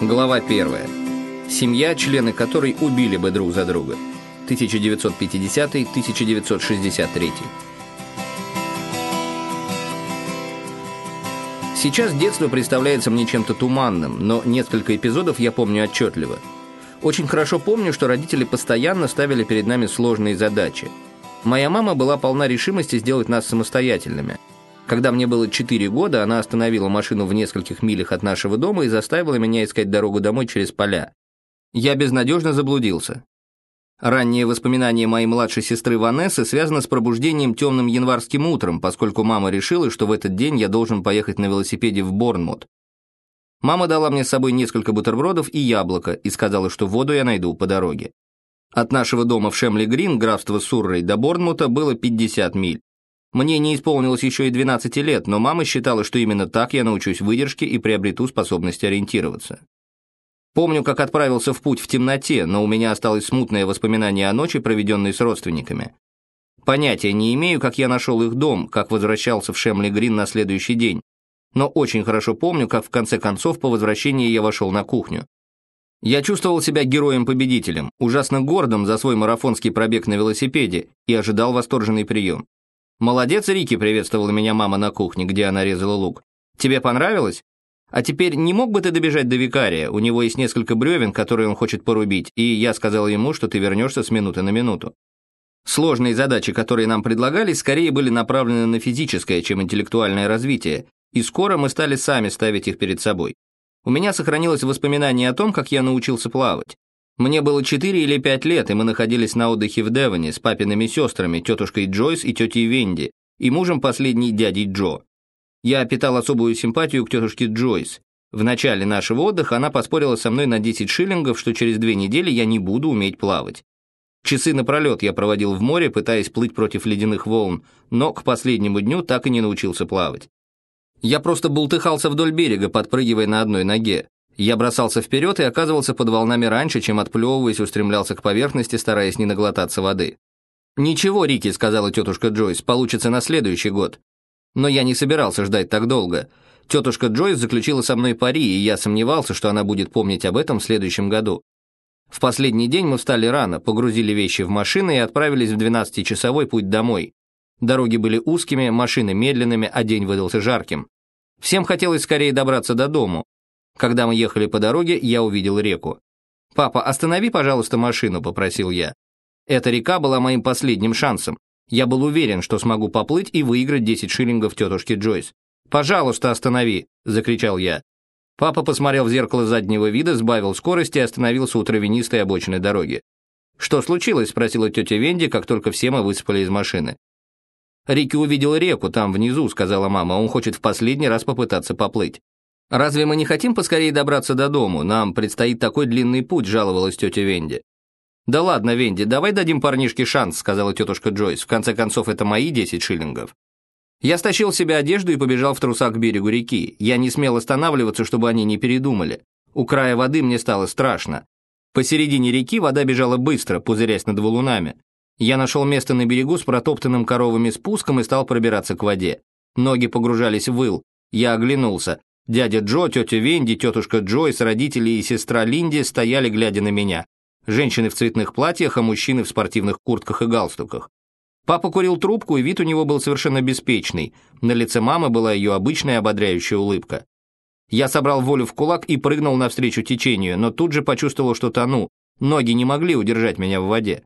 Глава 1. Семья, члены которой убили бы друг за друга. 1950-1963. Сейчас детство представляется мне чем-то туманным, но несколько эпизодов я помню отчетливо. Очень хорошо помню, что родители постоянно ставили перед нами сложные задачи. Моя мама была полна решимости сделать нас самостоятельными – когда мне было 4 года, она остановила машину в нескольких милях от нашего дома и заставила меня искать дорогу домой через поля. Я безнадежно заблудился. Раннее воспоминание моей младшей сестры Ванессы связано с пробуждением темным январским утром, поскольку мама решила, что в этот день я должен поехать на велосипеде в Борнмут. Мама дала мне с собой несколько бутербродов и яблоко и сказала, что воду я найду по дороге. От нашего дома в Шемли-Грин, графство Суррей, до Борнмута было 50 миль. Мне не исполнилось еще и 12 лет, но мама считала, что именно так я научусь выдержке и приобрету способность ориентироваться. Помню, как отправился в путь в темноте, но у меня осталось смутное воспоминание о ночи, проведенной с родственниками. Понятия не имею, как я нашел их дом, как возвращался в Шемли-Грин на следующий день, но очень хорошо помню, как в конце концов по возвращении я вошел на кухню. Я чувствовал себя героем-победителем, ужасно гордым за свой марафонский пробег на велосипеде и ожидал восторженный прием. «Молодец, Рики», — приветствовала меня мама на кухне, где она резала лук. «Тебе понравилось? А теперь не мог бы ты добежать до викария? У него есть несколько бревен, которые он хочет порубить, и я сказал ему, что ты вернешься с минуты на минуту». Сложные задачи, которые нам предлагались, скорее были направлены на физическое, чем интеллектуальное развитие, и скоро мы стали сами ставить их перед собой. У меня сохранилось воспоминание о том, как я научился плавать. Мне было 4 или 5 лет, и мы находились на отдыхе в Девоне с папиными сестрами, тетушкой Джойс и тетей Венди, и мужем последней дядей Джо. Я питал особую симпатию к тетушке Джойс. В начале нашего отдыха она поспорила со мной на 10 шиллингов, что через две недели я не буду уметь плавать. Часы напролет я проводил в море, пытаясь плыть против ледяных волн, но к последнему дню так и не научился плавать. Я просто бултыхался вдоль берега, подпрыгивая на одной ноге. Я бросался вперед и оказывался под волнами раньше, чем отплевываясь устремлялся к поверхности, стараясь не наглотаться воды. «Ничего, Рики», — сказала тетушка Джойс, — «получится на следующий год». Но я не собирался ждать так долго. Тетушка Джойс заключила со мной пари, и я сомневался, что она будет помнить об этом в следующем году. В последний день мы встали рано, погрузили вещи в машины и отправились в 12-часовой путь домой. Дороги были узкими, машины медленными, а день выдался жарким. Всем хотелось скорее добраться до дому, когда мы ехали по дороге, я увидел реку. «Папа, останови, пожалуйста, машину», — попросил я. Эта река была моим последним шансом. Я был уверен, что смогу поплыть и выиграть 10 шиллингов тетушки Джойс. «Пожалуйста, останови!» — закричал я. Папа посмотрел в зеркало заднего вида, сбавил скорость и остановился у травянистой обочины дороги. «Что случилось?» — спросила тетя Венди, как только все мы высыпали из машины. «Рики увидел реку там внизу», — сказала мама. «Он хочет в последний раз попытаться поплыть». «Разве мы не хотим поскорее добраться до дому? Нам предстоит такой длинный путь», — жаловалась тетя Венди. «Да ладно, Венди, давай дадим парнишке шанс», — сказала тетушка Джойс. «В конце концов, это мои 10 шиллингов». Я стащил себе одежду и побежал в трусах к берегу реки. Я не смел останавливаться, чтобы они не передумали. У края воды мне стало страшно. Посередине реки вода бежала быстро, пузырясь над валунами. Я нашел место на берегу с протоптанным коровами спуском и стал пробираться к воде. Ноги погружались в выл. Я оглянулся. Дядя Джо, тетя Венди, тетушка Джойс, родители и сестра Линди стояли, глядя на меня. Женщины в цветных платьях, а мужчины в спортивных куртках и галстуках. Папа курил трубку, и вид у него был совершенно беспечный. На лице мамы была ее обычная ободряющая улыбка. Я собрал волю в кулак и прыгнул навстречу течению, но тут же почувствовал, что тону. Ноги не могли удержать меня в воде.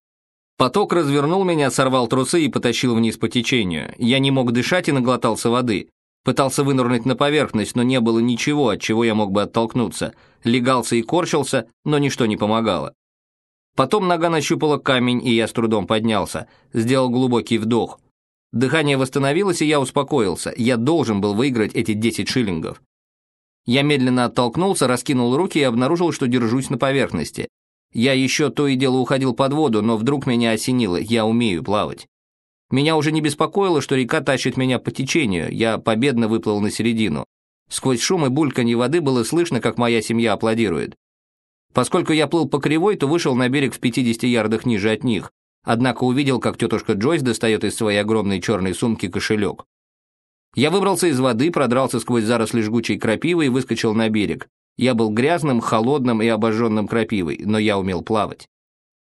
Поток развернул меня, сорвал трусы и потащил вниз по течению. Я не мог дышать и наглотался воды. Пытался вынырнуть на поверхность, но не было ничего, от чего я мог бы оттолкнуться. Легался и корчился, но ничто не помогало. Потом нога нащупала камень, и я с трудом поднялся. Сделал глубокий вдох. Дыхание восстановилось, и я успокоился. Я должен был выиграть эти 10 шиллингов. Я медленно оттолкнулся, раскинул руки и обнаружил, что держусь на поверхности. Я еще то и дело уходил под воду, но вдруг меня осенило, я умею плавать. Меня уже не беспокоило, что река тащит меня по течению, я победно выплыл на середину. Сквозь шум и бульканье воды было слышно, как моя семья аплодирует. Поскольку я плыл по кривой, то вышел на берег в 50 ярдах ниже от них, однако увидел, как тетушка Джойс достает из своей огромной черной сумки кошелек. Я выбрался из воды, продрался сквозь заросли жгучей крапивы и выскочил на берег. Я был грязным, холодным и обожженным крапивой, но я умел плавать.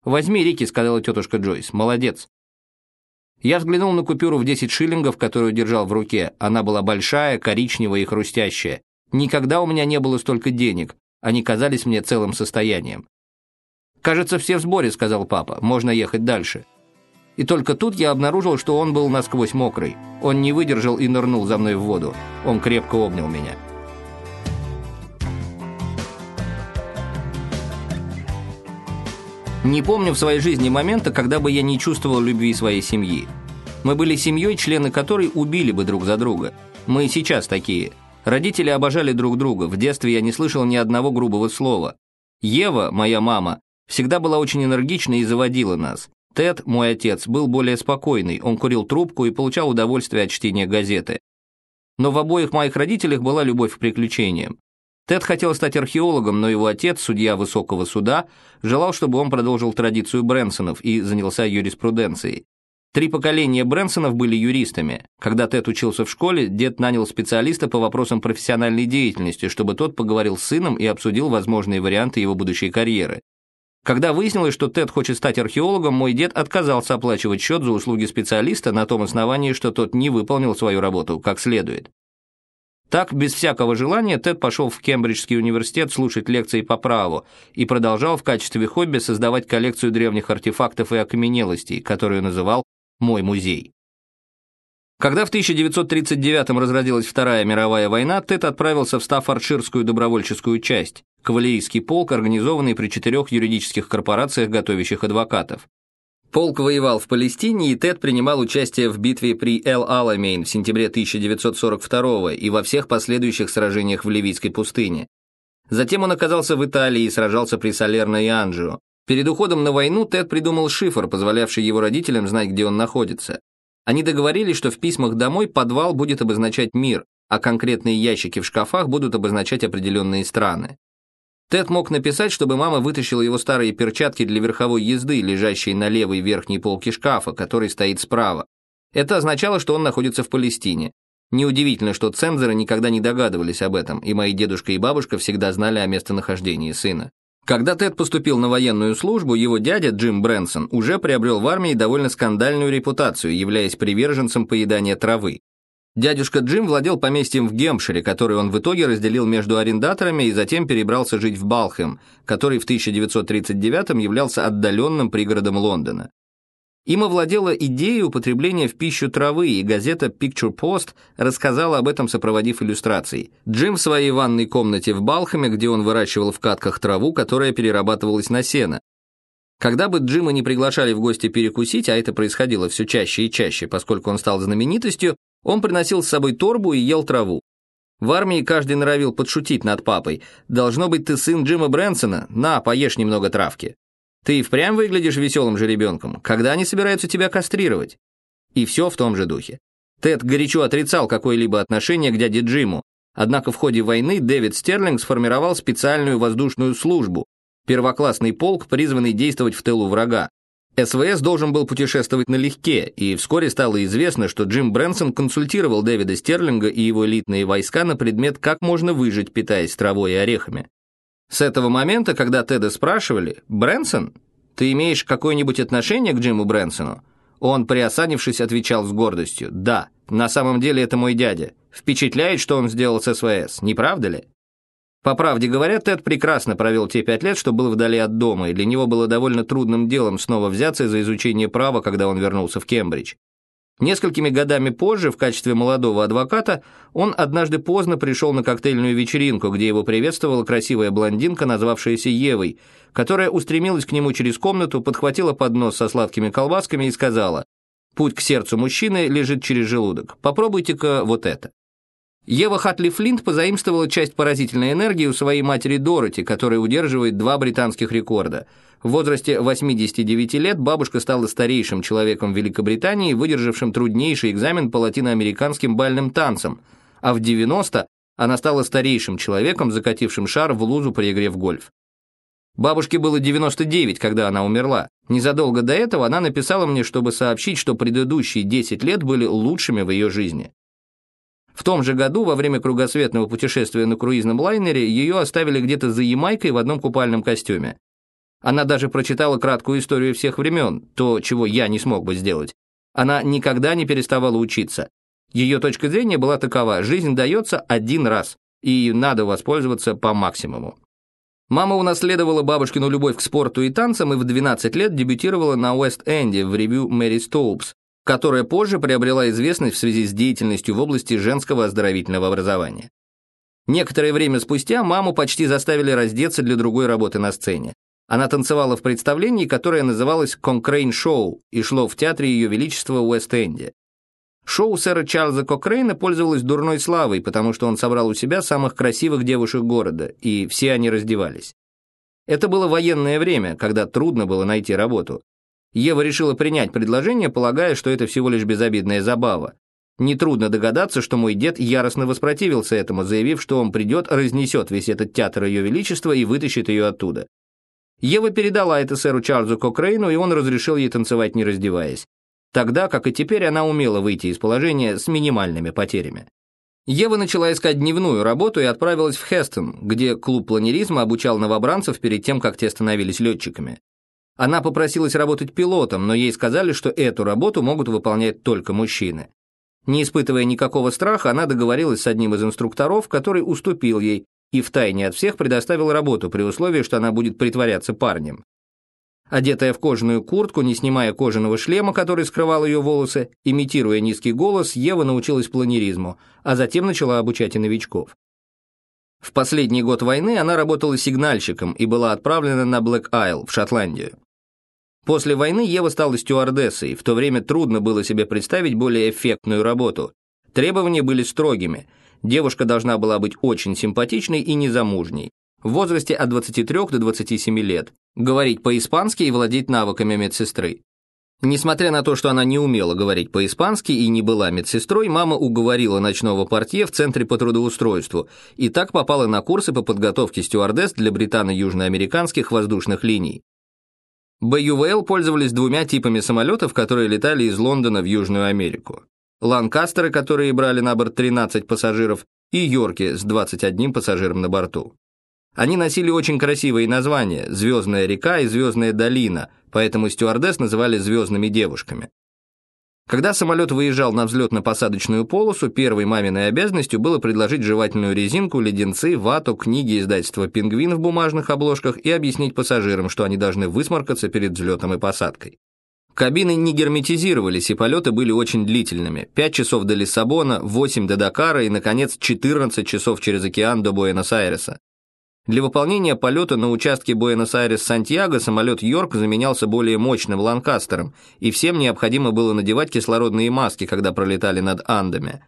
«Возьми, Рики», — сказала тетушка Джойс, — «молодец». Я взглянул на купюру в 10 шиллингов, которую держал в руке. Она была большая, коричневая и хрустящая. Никогда у меня не было столько денег. Они казались мне целым состоянием. «Кажется, все в сборе», — сказал папа. «Можно ехать дальше». И только тут я обнаружил, что он был насквозь мокрый. Он не выдержал и нырнул за мной в воду. Он крепко обнял меня. Не помню в своей жизни момента, когда бы я не чувствовал любви своей семьи. Мы были семьей, члены которой убили бы друг за друга. Мы и сейчас такие. Родители обожали друг друга, в детстве я не слышал ни одного грубого слова. Ева, моя мама, всегда была очень энергичной и заводила нас. Тед, мой отец, был более спокойный, он курил трубку и получал удовольствие от чтения газеты. Но в обоих моих родителях была любовь к приключениям. Тед хотел стать археологом, но его отец, судья высокого суда, желал, чтобы он продолжил традицию Брэнсонов и занялся юриспруденцией. Три поколения Брэнсонов были юристами. Когда Тед учился в школе, дед нанял специалиста по вопросам профессиональной деятельности, чтобы тот поговорил с сыном и обсудил возможные варианты его будущей карьеры. Когда выяснилось, что Тед хочет стать археологом, мой дед отказался оплачивать счет за услуги специалиста на том основании, что тот не выполнил свою работу как следует. Так, без всякого желания, Тед пошел в Кембриджский университет слушать лекции по праву и продолжал в качестве хобби создавать коллекцию древних артефактов и окаменелостей, которую называл «Мой музей». Когда в 1939 разразилась Вторая мировая война, Тед отправился в Стаффордширскую добровольческую часть, кавалерийский полк, организованный при четырех юридических корпорациях, готовящих адвокатов. Полк воевал в Палестине, и Тед принимал участие в битве при Эл-Аламейн в сентябре 1942 и во всех последующих сражениях в Ливийской пустыне. Затем он оказался в Италии и сражался при Салерно и Анджио. Перед уходом на войну Тед придумал шифр, позволявший его родителям знать, где он находится. Они договорились, что в письмах домой подвал будет обозначать мир, а конкретные ящики в шкафах будут обозначать определенные страны. Тед мог написать, чтобы мама вытащила его старые перчатки для верховой езды, лежащие на левой верхней полке шкафа, который стоит справа. Это означало, что он находится в Палестине. Неудивительно, что цензоры никогда не догадывались об этом, и мои дедушка и бабушка всегда знали о местонахождении сына. Когда Тед поступил на военную службу, его дядя Джим Брэнсон уже приобрел в армии довольно скандальную репутацию, являясь приверженцем поедания травы. Дядюшка Джим владел поместьем в Гемпшире, который он в итоге разделил между арендаторами и затем перебрался жить в Балхэм, который в 1939 являлся отдаленным пригородом Лондона. Им овладела идея употребления в пищу травы, и газета Picture Post рассказала об этом, сопроводив иллюстрацией. Джим в своей ванной комнате в Балхэме, где он выращивал в катках траву, которая перерабатывалась на сено. Когда бы Джима не приглашали в гости перекусить, а это происходило все чаще и чаще, поскольку он стал знаменитостью, он приносил с собой торбу и ел траву. В армии каждый норовил подшутить над папой. «Должно быть, ты сын Джима Брэнсона? На, поешь немного травки». «Ты и впрямь выглядишь веселым же ребенком. Когда они собираются тебя кастрировать?» И все в том же духе. Тед горячо отрицал какое-либо отношение к дяде Джиму, однако в ходе войны Дэвид Стерлинг сформировал специальную воздушную службу, первоклассный полк, призванный действовать в тылу врага. СВС должен был путешествовать налегке, и вскоре стало известно, что Джим Брэнсон консультировал Дэвида Стерлинга и его элитные войска на предмет, как можно выжить, питаясь травой и орехами. С этого момента, когда Теда спрашивали, «Брэнсон, ты имеешь какое-нибудь отношение к Джиму Брэнсону?» Он, приосанившись, отвечал с гордостью, «Да, на самом деле это мой дядя. Впечатляет, что он сделал с СВС, не правда ли?» По правде говоря, Тед прекрасно провел те пять лет, что был вдали от дома, и для него было довольно трудным делом снова взяться за изучение права, когда он вернулся в Кембридж. Несколькими годами позже, в качестве молодого адвоката, он однажды поздно пришел на коктейльную вечеринку, где его приветствовала красивая блондинка, назвавшаяся Евой, которая устремилась к нему через комнату, подхватила поднос со сладкими колбасками и сказала, «Путь к сердцу мужчины лежит через желудок. Попробуйте-ка вот это». Ева Хатли Флинт позаимствовала часть поразительной энергии у своей матери Дороти, которая удерживает два британских рекорда. В возрасте 89 лет бабушка стала старейшим человеком Великобритании, выдержавшим труднейший экзамен по латиноамериканским бальным танцам, а в 90 она стала старейшим человеком, закатившим шар в лузу при игре в гольф. Бабушке было 99, когда она умерла. Незадолго до этого она написала мне, чтобы сообщить, что предыдущие 10 лет были лучшими в ее жизни. В том же году, во время кругосветного путешествия на круизном лайнере, ее оставили где-то за Ямайкой в одном купальном костюме. Она даже прочитала краткую историю всех времен, то, чего я не смог бы сделать. Она никогда не переставала учиться. Ее точка зрения была такова – жизнь дается один раз, и надо воспользоваться по максимуму. Мама унаследовала бабушкину любовь к спорту и танцам и в 12 лет дебютировала на Уэст-Энде в ревю Мэри Стоупс, которая позже приобрела известность в связи с деятельностью в области женского оздоровительного образования. Некоторое время спустя маму почти заставили раздеться для другой работы на сцене. Она танцевала в представлении, которое называлось «Кокрейн Шоу» и шло в театре Ее Величества Уэст-Энде. Шоу сэра Чарльза Кокрейна пользовалось дурной славой, потому что он собрал у себя самых красивых девушек города, и все они раздевались. Это было военное время, когда трудно было найти работу. Ева решила принять предложение, полагая, что это всего лишь безобидная забава. Нетрудно догадаться, что мой дед яростно воспротивился этому, заявив, что он придет, разнесет весь этот театр Ее Величества и вытащит ее оттуда. Ева передала это сэру Чарльзу Кокрейну, и он разрешил ей танцевать, не раздеваясь. Тогда, как и теперь, она умела выйти из положения с минимальными потерями. Ева начала искать дневную работу и отправилась в Хестон, где клуб планеризма обучал новобранцев перед тем, как те становились летчиками. Она попросилась работать пилотом, но ей сказали, что эту работу могут выполнять только мужчины. Не испытывая никакого страха, она договорилась с одним из инструкторов, который уступил ей и втайне от всех предоставил работу при условии, что она будет притворяться парнем. Одетая в кожаную куртку, не снимая кожаного шлема, который скрывал ее волосы, имитируя низкий голос, Ева научилась планеризму, а затем начала обучать и новичков. В последний год войны она работала сигнальщиком и была отправлена на Блэк Айл в Шотландию. После войны Ева стала стюардессой, в то время трудно было себе представить более эффектную работу. Требования были строгими. Девушка должна была быть очень симпатичной и незамужней в возрасте от 23 до 27 лет, говорить по-испански и владеть навыками медсестры. Несмотря на то, что она не умела говорить по-испански и не была медсестрой, мама уговорила ночного портье в Центре по трудоустройству и так попала на курсы по подготовке стюардесс для британо-южноамериканских воздушных линий. БЮВЛ пользовались двумя типами самолетов, которые летали из Лондона в Южную Америку. Ланкастеры, которые брали на борт 13 пассажиров, и Йорки с 21 пассажиром на борту. Они носили очень красивые названия «Звездная река» и «Звездная долина», поэтому стюардесс называли «звездными девушками». Когда самолет выезжал на взлетно-посадочную полосу, первой маминой обязанностью было предложить жевательную резинку, леденцы, вату, книги издательства «Пингвин» в бумажных обложках и объяснить пассажирам, что они должны высморкаться перед взлетом и посадкой. Кабины не герметизировались, и полеты были очень длительными. 5 часов до Лиссабона, 8 до Дакара и, наконец, 14 часов через океан до Буэнос-Айреса. Для выполнения полета на участке Буэнос-Айрес-Сантьяго самолет «Йорк» заменялся более мощным «Ланкастером», и всем необходимо было надевать кислородные маски, когда пролетали над Андами.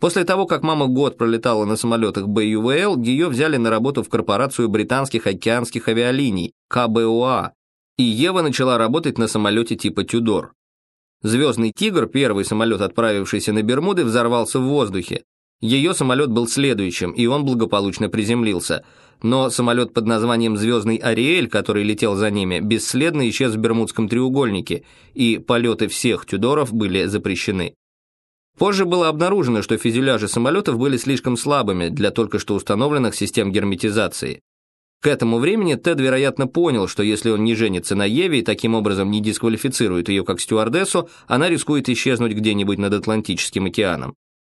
После того, как мама год пролетала на самолетах БЮВЛ, ее взяли на работу в корпорацию британских океанских авиалиний, КБОА, и Ева начала работать на самолете типа «Тюдор». «Звездный тигр», первый самолет, отправившийся на Бермуды, взорвался в воздухе. Ее самолет был следующим, и он благополучно приземлился – но самолет под названием «Звездный Ариэль», который летел за ними, бесследно исчез в Бермудском треугольнике, и полеты всех Тюдоров были запрещены. Позже было обнаружено, что фюзеляжи самолетов были слишком слабыми для только что установленных систем герметизации. К этому времени Тед, вероятно, понял, что если он не женится на Еве и таким образом не дисквалифицирует ее как стюардессу, она рискует исчезнуть где-нибудь над Атлантическим океаном.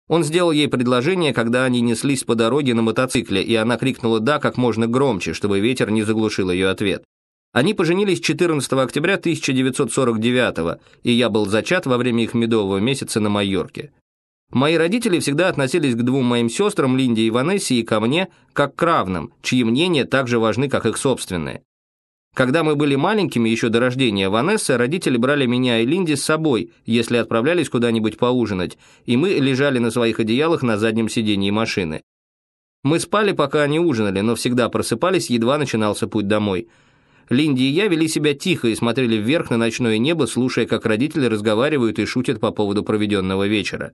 Он сделал ей предложение, когда они неслись по дороге на мотоцикле, и она крикнула «да» как можно громче, чтобы ветер не заглушил ее ответ. Они поженились 14 октября 1949 и я был зачат во время их медового месяца на Майорке. Мои родители всегда относились к двум моим сестрам, Линде и Ванессе, и ко мне, как к равным, чьи мнения так же важны, как их собственные. Когда мы были маленькими, еще до рождения Ванессы, родители брали меня и Линди с собой, если отправлялись куда-нибудь поужинать, и мы лежали на своих одеялах на заднем сидении машины. Мы спали, пока они ужинали, но всегда просыпались, едва начинался путь домой. Линди и я вели себя тихо и смотрели вверх на ночное небо, слушая, как родители разговаривают и шутят по поводу проведенного вечера.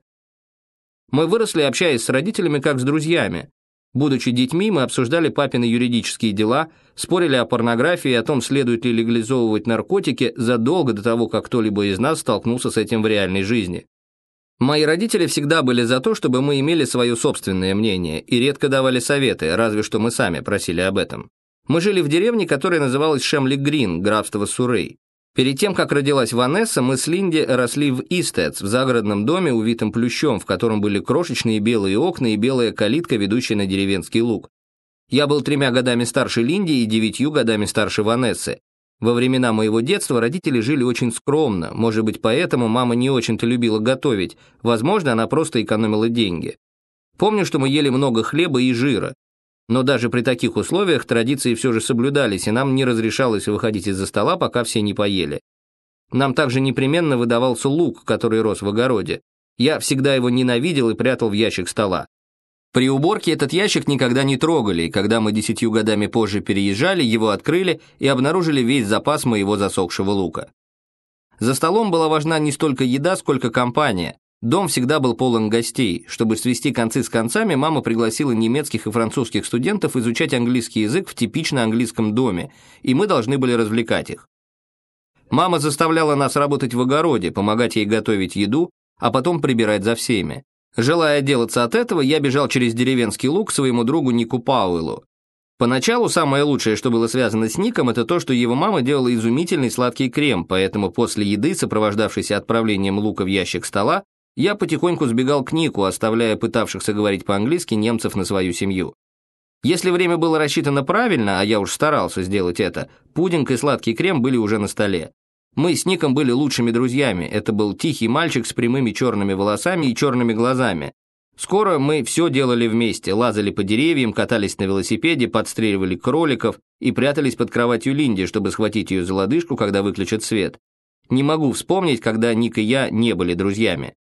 Мы выросли, общаясь с родителями, как с друзьями. Будучи детьми, мы обсуждали папины юридические дела, спорили о порнографии и о том, следует ли легализовывать наркотики задолго до того, как кто-либо из нас столкнулся с этим в реальной жизни. Мои родители всегда были за то, чтобы мы имели свое собственное мнение и редко давали советы, разве что мы сами просили об этом. Мы жили в деревне, которая называлась Шемли Грин, графство Сурей. Перед тем, как родилась Ванесса, мы с Линди росли в Истец, в загородном доме, увитом плющом, в котором были крошечные белые окна и белая калитка, ведущая на деревенский луг. Я был тремя годами старше Линди и девятью годами старше Ванессы. Во времена моего детства родители жили очень скромно, может быть, поэтому мама не очень-то любила готовить, возможно, она просто экономила деньги. Помню, что мы ели много хлеба и жира, но даже при таких условиях традиции все же соблюдались, и нам не разрешалось выходить из-за стола, пока все не поели. Нам также непременно выдавался лук, который рос в огороде. Я всегда его ненавидел и прятал в ящик стола. При уборке этот ящик никогда не трогали, и когда мы десятью годами позже переезжали, его открыли и обнаружили весь запас моего засохшего лука. За столом была важна не столько еда, сколько компания, Дом всегда был полон гостей. Чтобы свести концы с концами, мама пригласила немецких и французских студентов изучать английский язык в типично английском доме, и мы должны были развлекать их. Мама заставляла нас работать в огороде, помогать ей готовить еду, а потом прибирать за всеми. Желая отделаться от этого, я бежал через деревенский луг к своему другу Нику Пауэлу. Поначалу самое лучшее, что было связано с Ником, это то, что его мама делала изумительный сладкий крем, поэтому после еды, сопровождавшейся отправлением лука в ящик стола, я потихоньку сбегал к Нику, оставляя пытавшихся говорить по-английски немцев на свою семью. Если время было рассчитано правильно, а я уж старался сделать это, пудинг и сладкий крем были уже на столе. Мы с Ником были лучшими друзьями, это был тихий мальчик с прямыми черными волосами и черными глазами. Скоро мы все делали вместе, лазали по деревьям, катались на велосипеде, подстреливали кроликов и прятались под кроватью Линди, чтобы схватить ее за лодыжку, когда выключат свет. Не могу вспомнить, когда Ник и я не были друзьями.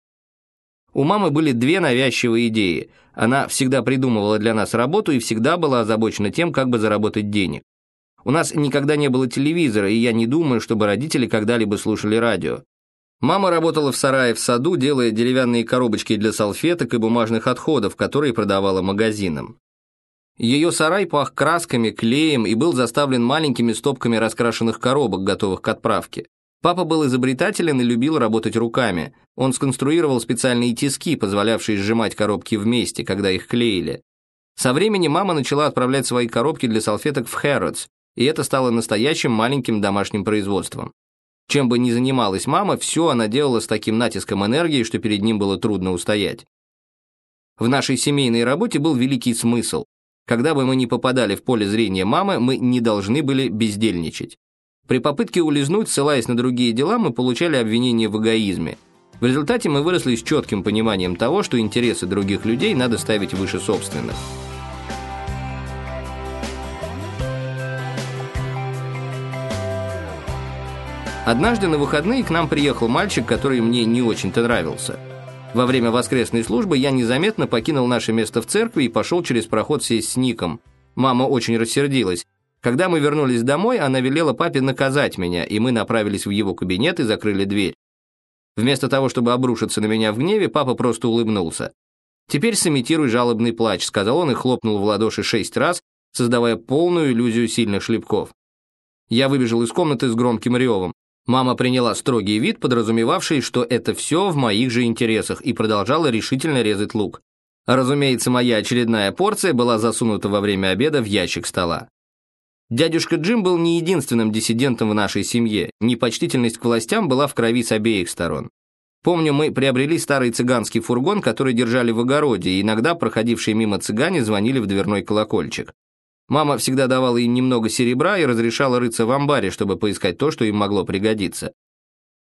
У мамы были две навязчивые идеи. Она всегда придумывала для нас работу и всегда была озабочена тем, как бы заработать денег. У нас никогда не было телевизора, и я не думаю, чтобы родители когда-либо слушали радио. Мама работала в сарае в саду, делая деревянные коробочки для салфеток и бумажных отходов, которые продавала магазинам. Ее сарай пах красками, клеем и был заставлен маленькими стопками раскрашенных коробок, готовых к отправке. Папа был изобретателен и любил работать руками. Он сконструировал специальные тиски, позволявшие сжимать коробки вместе, когда их клеили. Со временем мама начала отправлять свои коробки для салфеток в Хэрротс, и это стало настоящим маленьким домашним производством. Чем бы ни занималась мама, все она делала с таким натиском энергии, что перед ним было трудно устоять. В нашей семейной работе был великий смысл. Когда бы мы ни попадали в поле зрения мамы, мы не должны были бездельничать. При попытке улизнуть, ссылаясь на другие дела, мы получали обвинения в эгоизме. В результате мы выросли с четким пониманием того, что интересы других людей надо ставить выше собственных. Однажды на выходные к нам приехал мальчик, который мне не очень-то нравился. Во время воскресной службы я незаметно покинул наше место в церкви и пошел через проход сесть с Ником. Мама очень рассердилась. Когда мы вернулись домой, она велела папе наказать меня, и мы направились в его кабинет и закрыли дверь. Вместо того, чтобы обрушиться на меня в гневе, папа просто улыбнулся. «Теперь сымитируй жалобный плач», — сказал он и хлопнул в ладоши шесть раз, создавая полную иллюзию сильных шлепков. Я выбежал из комнаты с громким ревом. Мама приняла строгий вид, подразумевавший, что это все в моих же интересах, и продолжала решительно резать лук. Разумеется, моя очередная порция была засунута во время обеда в ящик стола. Дядюшка Джим был не единственным диссидентом в нашей семье, непочтительность к властям была в крови с обеих сторон. Помню, мы приобрели старый цыганский фургон, который держали в огороде, и иногда проходившие мимо цыгане звонили в дверной колокольчик. Мама всегда давала им немного серебра и разрешала рыться в амбаре, чтобы поискать то, что им могло пригодиться.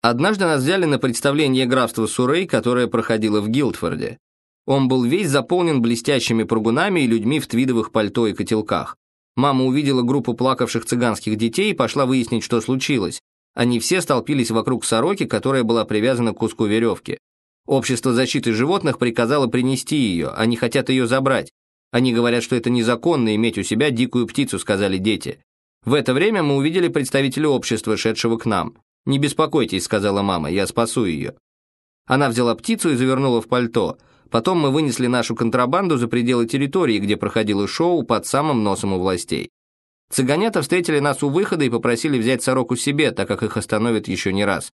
Однажды нас взяли на представление графства Сурей, которое проходило в Гилдфорде. Он был весь заполнен блестящими пругунами и людьми в твидовых пальто и котелках. Мама увидела группу плакавших цыганских детей и пошла выяснить, что случилось. Они все столпились вокруг сороки, которая была привязана к куску веревки. Общество защиты животных приказало принести ее, они хотят ее забрать. Они говорят, что это незаконно иметь у себя дикую птицу, сказали дети. В это время мы увидели представителя общества, шедшего к нам. «Не беспокойтесь», — сказала мама, — «я спасу ее». Она взяла птицу и завернула в пальто — Потом мы вынесли нашу контрабанду за пределы территории, где проходило шоу под самым носом у властей. Цыганята встретили нас у выхода и попросили взять сороку себе, так как их остановят еще не раз.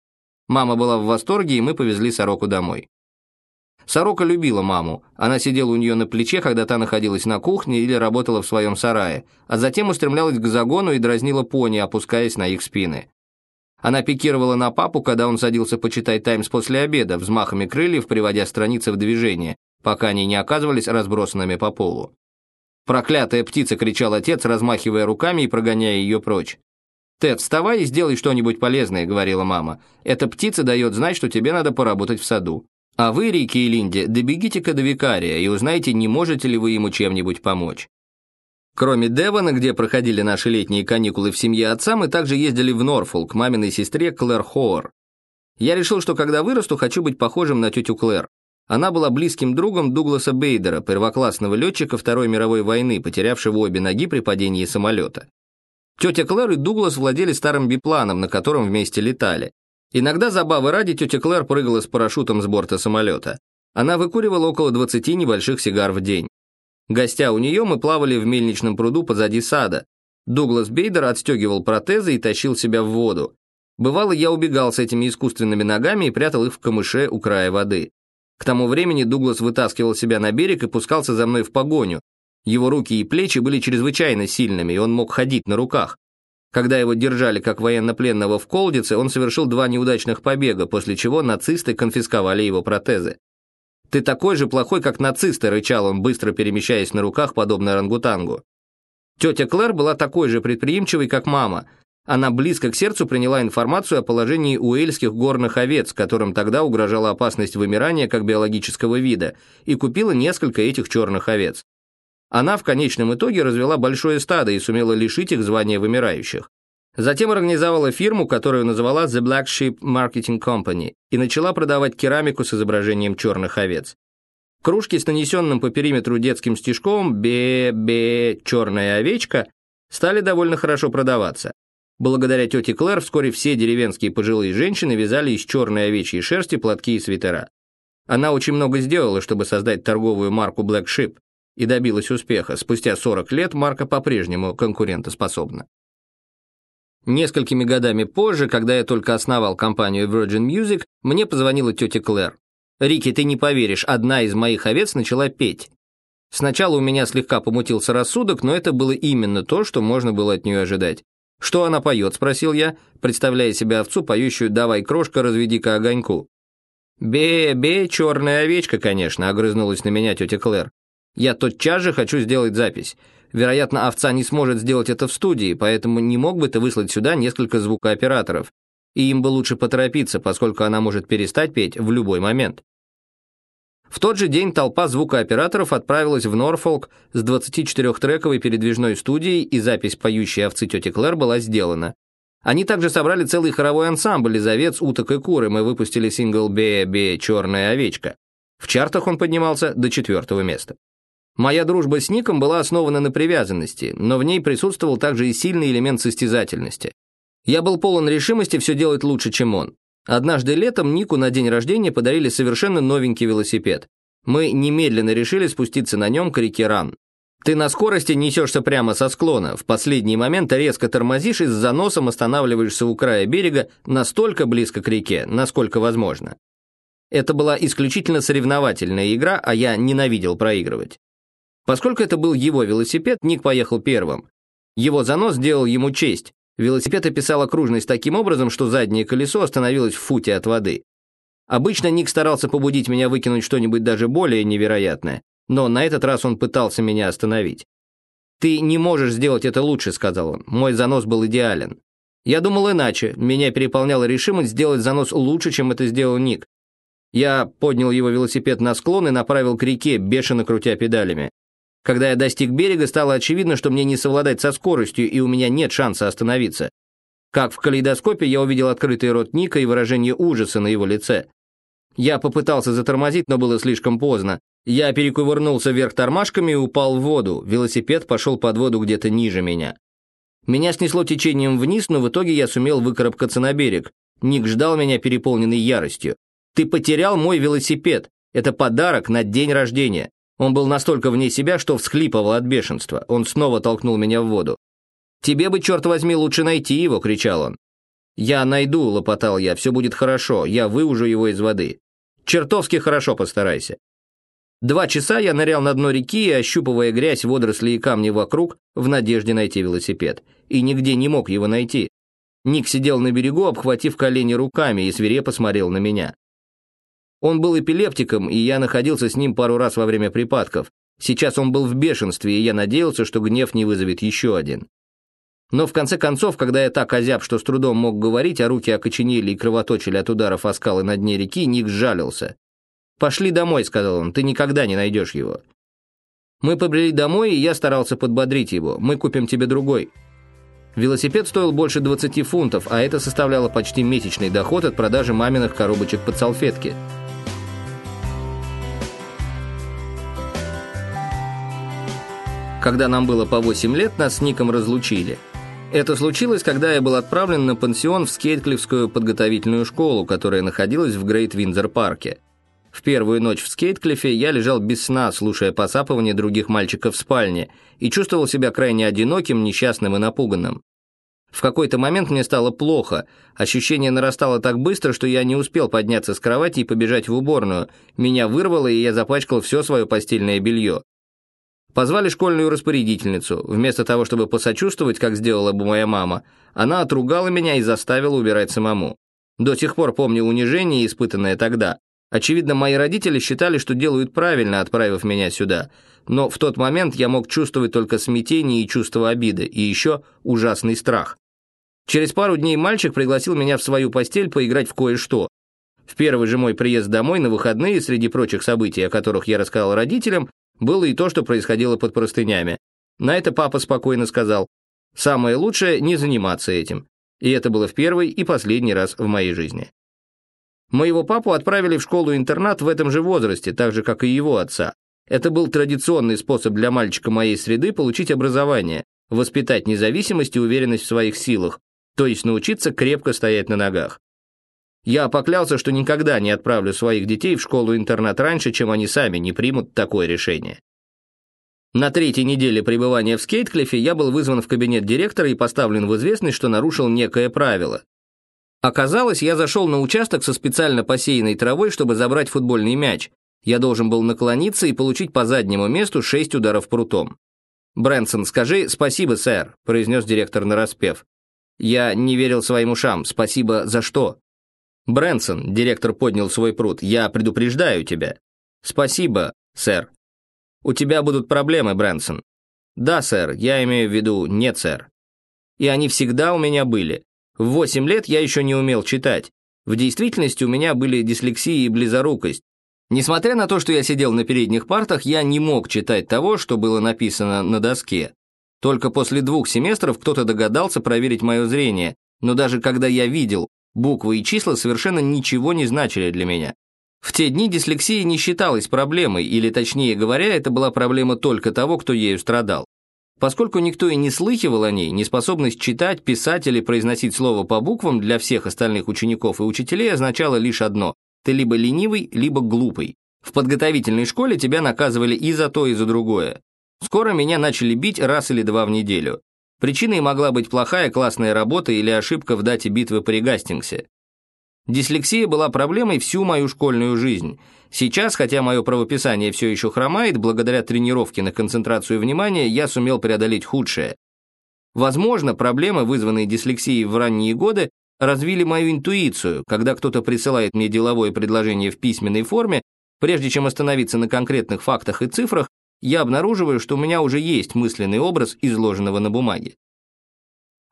Мама была в восторге, и мы повезли сороку домой. Сорока любила маму. Она сидела у нее на плече, когда та находилась на кухне или работала в своем сарае, а затем устремлялась к загону и дразнила пони, опускаясь на их спины. Она пикировала на папу, когда он садился почитать «Таймс» после обеда, взмахами крыльев приводя страницы в движение, пока они не оказывались разбросанными по полу. «Проклятая птица!» — кричал отец, размахивая руками и прогоняя ее прочь. «Тед, вставай и сделай что-нибудь полезное», — говорила мама. «Эта птица дает знать, что тебе надо поработать в саду. А вы, Рики и Линди, добегите-ка до викария и узнайте, не можете ли вы ему чем-нибудь помочь». Кроме Девона, где проходили наши летние каникулы в семье отца, мы также ездили в Норфолк к маминой сестре Клэр Хоор. Я решил, что когда вырасту, хочу быть похожим на тетю Клэр. Она была близким другом Дугласа Бейдера, первоклассного летчика Второй мировой войны, потерявшего обе ноги при падении самолета. Тетя Клэр и Дуглас владели старым бипланом, на котором вместе летали. Иногда забавы ради тетя Клэр прыгала с парашютом с борта самолета. Она выкуривала около 20 небольших сигар в день. Гостя у нее, мы плавали в мельничном пруду позади сада. Дуглас Бейдер отстегивал протезы и тащил себя в воду. Бывало, я убегал с этими искусственными ногами и прятал их в камыше у края воды. К тому времени Дуглас вытаскивал себя на берег и пускался за мной в погоню. Его руки и плечи были чрезвычайно сильными, и он мог ходить на руках. Когда его держали как военнопленного в Колдице, он совершил два неудачных побега, после чего нацисты конфисковали его протезы. «Ты такой же плохой, как нацисты», — рычал он, быстро перемещаясь на руках, подобно орангутангу. Тетя Клэр была такой же предприимчивой, как мама. Она близко к сердцу приняла информацию о положении уэльских горных овец, которым тогда угрожала опасность вымирания как биологического вида, и купила несколько этих черных овец. Она в конечном итоге развела большое стадо и сумела лишить их звания вымирающих. Затем организовала фирму, которую называла The Black Sheep Marketing Company, и начала продавать керамику с изображением черных овец. Кружки с нанесенным по периметру детским стишком «Бе-бе, черная овечка» стали довольно хорошо продаваться. Благодаря тете Клэр вскоре все деревенские пожилые женщины вязали из черной овечьей шерсти платки и свитера. Она очень много сделала, чтобы создать торговую марку Black Sheep, и добилась успеха. Спустя 40 лет марка по-прежнему конкурентоспособна. Несколькими годами позже, когда я только основал компанию Virgin Music, мне позвонила тетя Клэр. «Рики, ты не поверишь, одна из моих овец начала петь». Сначала у меня слегка помутился рассудок, но это было именно то, что можно было от нее ожидать. «Что она поет?» – спросил я, представляя себе овцу, поющую «Давай, крошка, разведи-ка огоньку». «Бе-бе, черная овечка, конечно», – огрызнулась на меня тетя Клэр. «Я тотчас же хочу сделать запись. Вероятно, овца не сможет сделать это в студии, поэтому не мог бы ты выслать сюда несколько звукооператоров. И им бы лучше поторопиться, поскольку она может перестать петь в любой момент. В тот же день толпа звукооператоров отправилась в Норфолк с 24-трековой передвижной студией, и запись поющей овцы тети Клэр была сделана. Они также собрали целый хоровой ансамбль из овец, уток и кур, и мы выпустили сингл «Бе-бе, черная овечка». В чартах он поднимался до четвертого места. Моя дружба с Ником была основана на привязанности, но в ней присутствовал также и сильный элемент состязательности. Я был полон решимости все делать лучше, чем он. Однажды летом Нику на день рождения подарили совершенно новенький велосипед. Мы немедленно решили спуститься на нем к реке Ран. Ты на скорости несешься прямо со склона, в последний момент резко тормозишь и с заносом останавливаешься у края берега настолько близко к реке, насколько возможно. Это была исключительно соревновательная игра, а я ненавидел проигрывать. Поскольку это был его велосипед, Ник поехал первым. Его занос сделал ему честь. Велосипед описал окружность таким образом, что заднее колесо остановилось в футе от воды. Обычно Ник старался побудить меня выкинуть что-нибудь даже более невероятное, но на этот раз он пытался меня остановить. «Ты не можешь сделать это лучше», — сказал он. «Мой занос был идеален». Я думал иначе. Меня переполняла решимость сделать занос лучше, чем это сделал Ник. Я поднял его велосипед на склон и направил к реке, бешено крутя педалями. Когда я достиг берега, стало очевидно, что мне не совладать со скоростью, и у меня нет шанса остановиться. Как в калейдоскопе я увидел открытый рот Ника и выражение ужаса на его лице. Я попытался затормозить, но было слишком поздно. Я перекувырнулся вверх тормашками и упал в воду. Велосипед пошел под воду где-то ниже меня. Меня снесло течением вниз, но в итоге я сумел выкарабкаться на берег. Ник ждал меня переполненный яростью. «Ты потерял мой велосипед. Это подарок на день рождения. Он был настолько вне себя, что всхлипывал от бешенства. Он снова толкнул меня в воду. «Тебе бы, черт возьми, лучше найти его!» — кричал он. «Я найду», — лопотал я, — «все будет хорошо, я выужу его из воды». Чертовски хорошо постарайся. Два часа я нырял на дно реки, ощупывая грязь, водоросли и камни вокруг, в надежде найти велосипед. И нигде не мог его найти. Ник сидел на берегу, обхватив колени руками, и свирепо смотрел на меня. Он был эпилептиком, и я находился с ним пару раз во время припадков. Сейчас он был в бешенстве, и я надеялся, что гнев не вызовет еще один. Но в конце концов, когда я так озяб, что с трудом мог говорить, а руки окоченели и кровоточили от ударов о скалы на дне реки, Ник сжалился. «Пошли домой», — сказал он, — «ты никогда не найдешь его». Мы побрели домой, и я старался подбодрить его. «Мы купим тебе другой». Велосипед стоил больше 20 фунтов, а это составляло почти месячный доход от продажи маминых коробочек под салфетки. Когда нам было по 8 лет, нас с Ником разлучили – это случилось, когда я был отправлен на пансион в Скейтклифскую подготовительную школу, которая находилась в Грейт-Виндзор-парке. В первую ночь в Скейтклифе я лежал без сна, слушая посапывание других мальчиков в спальне, и чувствовал себя крайне одиноким, несчастным и напуганным. В какой-то момент мне стало плохо, ощущение нарастало так быстро, что я не успел подняться с кровати и побежать в уборную, меня вырвало, и я запачкал все свое постельное белье. Позвали школьную распорядительницу. Вместо того, чтобы посочувствовать, как сделала бы моя мама, она отругала меня и заставила убирать самому. До сих пор помню унижение, испытанное тогда. Очевидно, мои родители считали, что делают правильно, отправив меня сюда. Но в тот момент я мог чувствовать только смятение и чувство обиды, и еще ужасный страх. Через пару дней мальчик пригласил меня в свою постель поиграть в кое-что. В первый же мой приезд домой на выходные, среди прочих событий, о которых я рассказал родителям, было и то, что происходило под простынями. На это папа спокойно сказал, «Самое лучшее – не заниматься этим». И это было в первый и последний раз в моей жизни. Моего папу отправили в школу-интернат в этом же возрасте, так же, как и его отца. Это был традиционный способ для мальчика моей среды получить образование, воспитать независимость и уверенность в своих силах, то есть научиться крепко стоять на ногах. Я поклялся, что никогда не отправлю своих детей в школу-интернат раньше, чем они сами не примут такое решение. На третьей неделе пребывания в Скейтклифе я был вызван в кабинет директора и поставлен в известность, что нарушил некое правило. Оказалось, я зашел на участок со специально посеянной травой, чтобы забрать футбольный мяч. Я должен был наклониться и получить по заднему месту шесть ударов прутом. «Брэнсон, скажи «спасибо, сэр», — произнес директор нараспев. Я не верил своим ушам. «Спасибо за что?» «Брэнсон», — директор поднял свой пруд, — «я предупреждаю тебя». «Спасибо, сэр». «У тебя будут проблемы, Брэнсон». «Да, сэр, я имею в виду нет, сэр». И они всегда у меня были. В восемь лет я еще не умел читать. В действительности у меня были дислексия и близорукость. Несмотря на то, что я сидел на передних партах, я не мог читать того, что было написано на доске. Только после двух семестров кто-то догадался проверить мое зрение, но даже когда я видел, Буквы и числа совершенно ничего не значили для меня. В те дни дислексия не считалась проблемой, или, точнее говоря, это была проблема только того, кто ею страдал. Поскольку никто и не слыхивал о ней, неспособность читать, писать или произносить слово по буквам для всех остальных учеников и учителей означала лишь одно – ты либо ленивый, либо глупый. В подготовительной школе тебя наказывали и за то, и за другое. Скоро меня начали бить раз или два в неделю. Причиной могла быть плохая классная работа или ошибка в дате битвы при Гастингсе. Дислексия была проблемой всю мою школьную жизнь. Сейчас, хотя мое правописание все еще хромает, благодаря тренировке на концентрацию внимания я сумел преодолеть худшее. Возможно, проблемы, вызванные дислексией в ранние годы, развили мою интуицию, когда кто-то присылает мне деловое предложение в письменной форме, прежде чем остановиться на конкретных фактах и цифрах, я обнаруживаю, что у меня уже есть мысленный образ, изложенного на бумаге.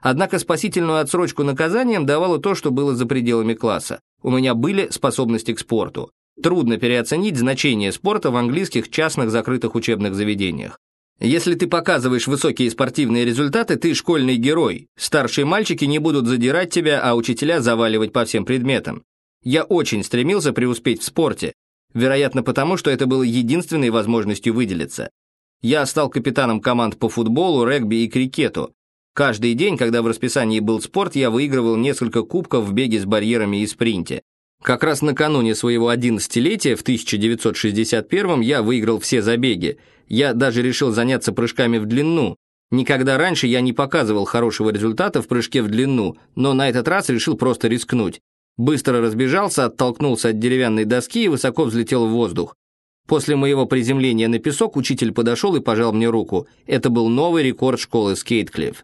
Однако спасительную отсрочку наказанием давало то, что было за пределами класса. У меня были способности к спорту. Трудно переоценить значение спорта в английских частных закрытых учебных заведениях. Если ты показываешь высокие спортивные результаты, ты школьный герой. Старшие мальчики не будут задирать тебя, а учителя заваливать по всем предметам. Я очень стремился преуспеть в спорте, вероятно потому, что это было единственной возможностью выделиться. Я стал капитаном команд по футболу, регби и крикету. Каждый день, когда в расписании был спорт, я выигрывал несколько кубков в беге с барьерами и спринте. Как раз накануне своего 11-летия, в 1961 я выиграл все забеги. Я даже решил заняться прыжками в длину. Никогда раньше я не показывал хорошего результата в прыжке в длину, но на этот раз решил просто рискнуть. Быстро разбежался, оттолкнулся от деревянной доски и высоко взлетел в воздух. После моего приземления на песок учитель подошел и пожал мне руку. Это был новый рекорд школы Скейтклифф.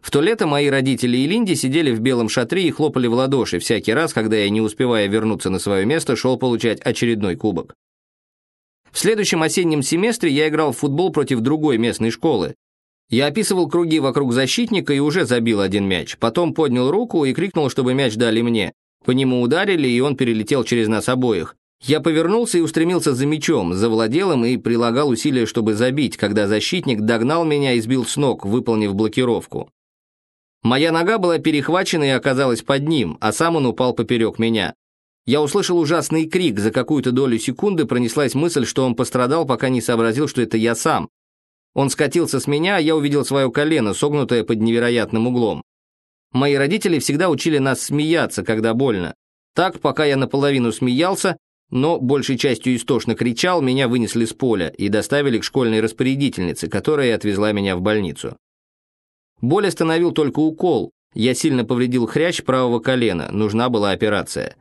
В то лето мои родители и Линди сидели в белом шатре и хлопали в ладоши всякий раз, когда я, не успевая вернуться на свое место, шел получать очередной кубок. В следующем осеннем семестре я играл в футбол против другой местной школы. Я описывал круги вокруг защитника и уже забил один мяч. Потом поднял руку и крикнул, чтобы мяч дали мне. По нему ударили, и он перелетел через нас обоих. Я повернулся и устремился за мячом, завладел им и прилагал усилия, чтобы забить, когда защитник догнал меня и сбил с ног, выполнив блокировку. Моя нога была перехвачена и оказалась под ним, а сам он упал поперек меня. Я услышал ужасный крик, за какую-то долю секунды пронеслась мысль, что он пострадал, пока не сообразил, что это я сам. Он скатился с меня, а я увидел свое колено, согнутое под невероятным углом. Мои родители всегда учили нас смеяться, когда больно. Так, пока я наполовину смеялся, но большей частью истошно кричал, меня вынесли с поля и доставили к школьной распорядительнице, которая отвезла меня в больницу. Боль остановил только укол. Я сильно повредил хрящ правого колена, нужна была операция.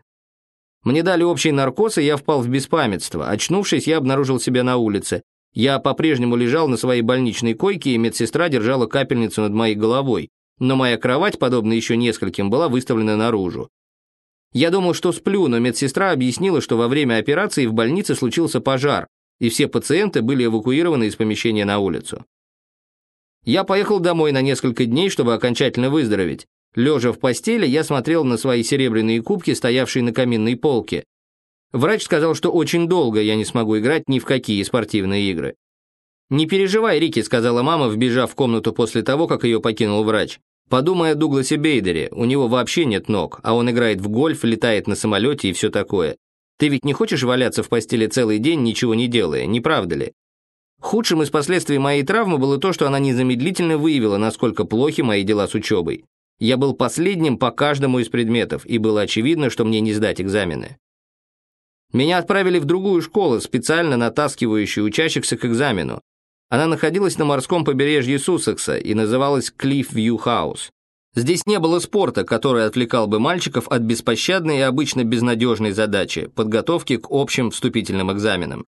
Мне дали общий наркоз, и я впал в беспамятство. Очнувшись, я обнаружил себя на улице. Я по-прежнему лежал на своей больничной койке, и медсестра держала капельницу над моей головой. Но моя кровать, подобно еще нескольким, была выставлена наружу. Я думал, что сплю, но медсестра объяснила, что во время операции в больнице случился пожар, и все пациенты были эвакуированы из помещения на улицу. Я поехал домой на несколько дней, чтобы окончательно выздороветь. Лежа в постели, я смотрел на свои серебряные кубки, стоявшие на каминной полке. Врач сказал, что очень долго я не смогу играть ни в какие спортивные игры. «Не переживай, Рики», — сказала мама, вбежав в комнату после того, как ее покинул врач. Подумай о Дугласе Бейдере, у него вообще нет ног, а он играет в гольф, летает на самолете и все такое. Ты ведь не хочешь валяться в постели целый день, ничего не делая, не правда ли? Худшим из последствий моей травмы было то, что она незамедлительно выявила, насколько плохи мои дела с учебой. Я был последним по каждому из предметов, и было очевидно, что мне не сдать экзамены. Меня отправили в другую школу, специально натаскивающую учащихся к экзамену. Она находилась на морском побережье Суссекса и называлась Cliff View House. Здесь не было спорта, который отвлекал бы мальчиков от беспощадной и обычно безнадежной задачи – подготовки к общим вступительным экзаменам.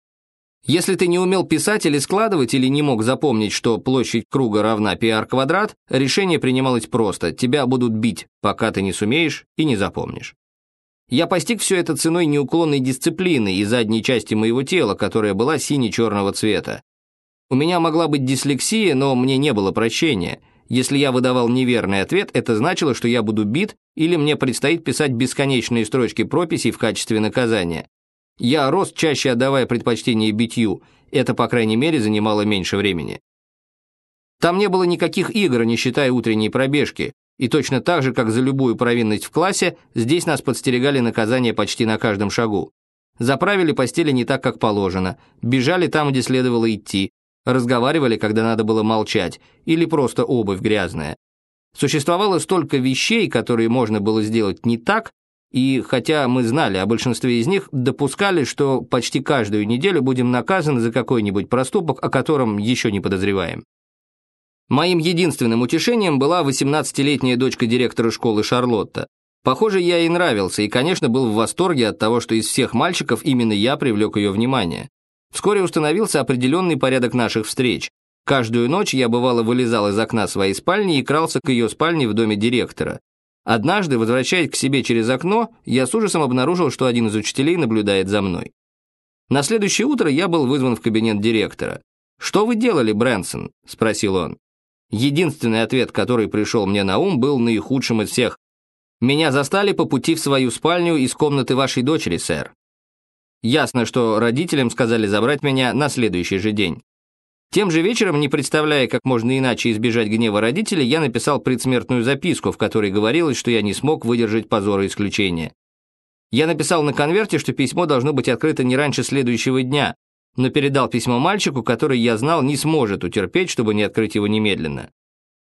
Если ты не умел писать или складывать, или не мог запомнить, что площадь круга равна пи квадрат, решение принималось просто – тебя будут бить, пока ты не сумеешь и не запомнишь. Я постиг все это ценой неуклонной дисциплины и задней части моего тела, которая была сине-черного цвета. У меня могла быть дислексия, но мне не было прощения. Если я выдавал неверный ответ, это значило, что я буду бит или мне предстоит писать бесконечные строчки прописей в качестве наказания. Я рос, чаще отдавая предпочтение битью, это, по крайней мере, занимало меньше времени. Там не было никаких игр, не считая утренней пробежки, и точно так же, как за любую провинность в классе, здесь нас подстерегали наказания почти на каждом шагу. Заправили постели не так, как положено, бежали там, где следовало идти, разговаривали, когда надо было молчать, или просто обувь грязная. Существовало столько вещей, которые можно было сделать не так, и хотя мы знали о большинстве из них, допускали, что почти каждую неделю будем наказаны за какой-нибудь проступок, о котором еще не подозреваем. Моим единственным утешением была 18-летняя дочка директора школы Шарлотта. Похоже, я ей нравился и, конечно, был в восторге от того, что из всех мальчиков именно я привлек ее внимание. Вскоре установился определенный порядок наших встреч. Каждую ночь я бывало вылезал из окна своей спальни и крался к ее спальне в доме директора. Однажды, возвращаясь к себе через окно, я с ужасом обнаружил, что один из учителей наблюдает за мной. На следующее утро я был вызван в кабинет директора. «Что вы делали, Брэнсон?» – спросил он. Единственный ответ, который пришел мне на ум, был наихудшим из всех. «Меня застали по пути в свою спальню из комнаты вашей дочери, сэр». Ясно, что родителям сказали забрать меня на следующий же день. Тем же вечером, не представляя, как можно иначе избежать гнева родителей, я написал предсмертную записку, в которой говорилось, что я не смог выдержать позора исключения. Я написал на конверте, что письмо должно быть открыто не раньше следующего дня, но передал письмо мальчику, который я знал не сможет утерпеть, чтобы не открыть его немедленно.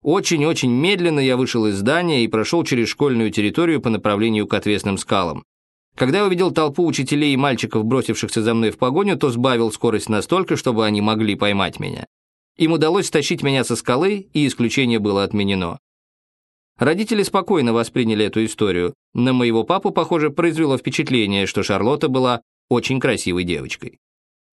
Очень-очень медленно я вышел из здания и прошел через школьную территорию по направлению к отвесным скалам. Когда я увидел толпу учителей и мальчиков, бросившихся за мной в погоню, то сбавил скорость настолько, чтобы они могли поймать меня. Им удалось стащить меня со скалы, и исключение было отменено. Родители спокойно восприняли эту историю. На моего папу, похоже, произвело впечатление, что Шарлотта была очень красивой девочкой.